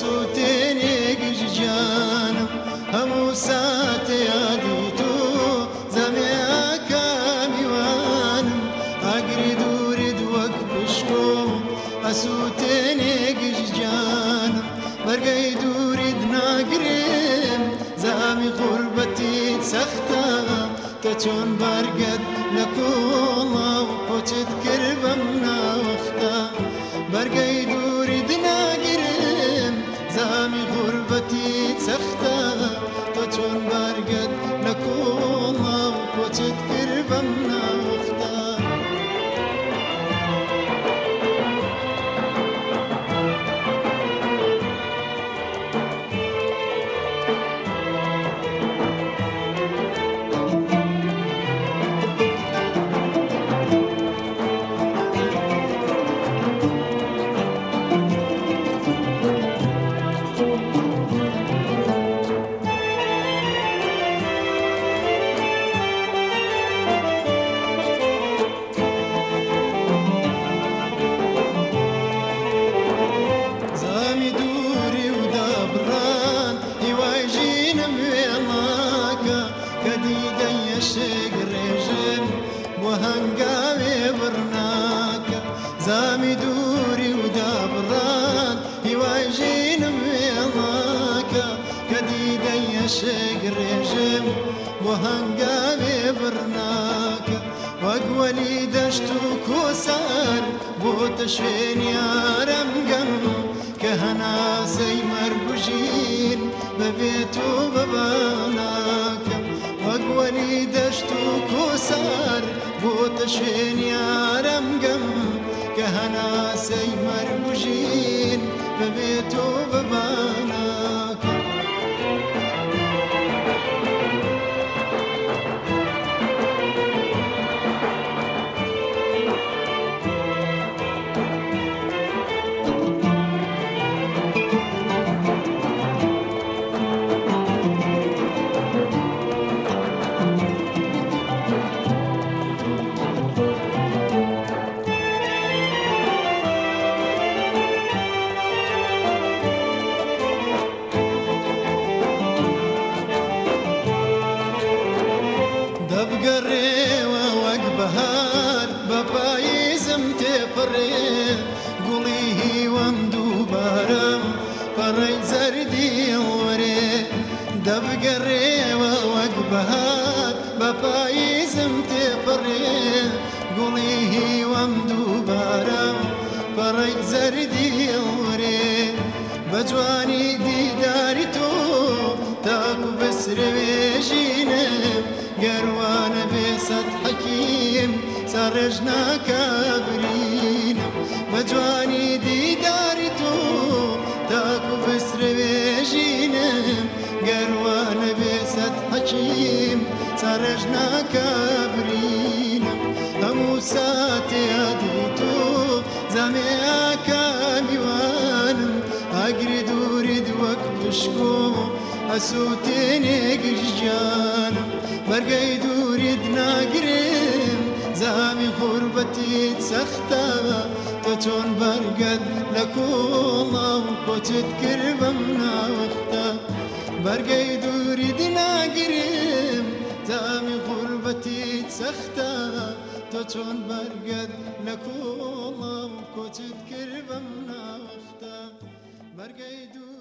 سووتێنێک ژیانم هەموو ساتەیادی تۆ زەمێکمیوان ئەگری دوورید وەک پشکۆم ئەسووتێنێک ژیانم بەرگەی دوورید ناگرێم زامی قوربەتی سەختە تە چۆن بارگەت لە کوڵاو کۆچت کرد بەم ناوەختە بەرگەی بانگاوێ بڕناکە زامی دووری و دابڕان هیوای ژینم وێڵاکە کە دیدەیەشێک ڕێژم بۆ هەنگاوێ بڕناکە وەگوەلی دەشت و کۆسان بۆتە شوێنیارەم گەم کە هەناسەی مەرگژین بەبێت و دەشێن یارم گەم کە هەناسەی مەرم عزیزم تێ بڕێ گوڵی هیوەم دووبارە پەڕێک زەردی هێورێ بە جوانی دیداری تۆ تاکو بسروێژینە گەروانە بێسەد حەکیم سەڕێژ ناکەبری ڕێژناکە برینە هەموو ساتێ دوتۆ زەمێەکە میوانم ئەگری دوورید وەک پشکۆ ئەسووتێنێگرژیانم بەرگەی دوورید ناگرێن زامی قوربەتیت سەختە تۆ چۆن بەرگەت لە کۆڵاو کۆچت کرد بەم ناوەختە بەرگەی دووری دناگرێن تامي غربتي تسختا تجون برقد لكو الله وكو تذكر بمنا مناختا برقيدو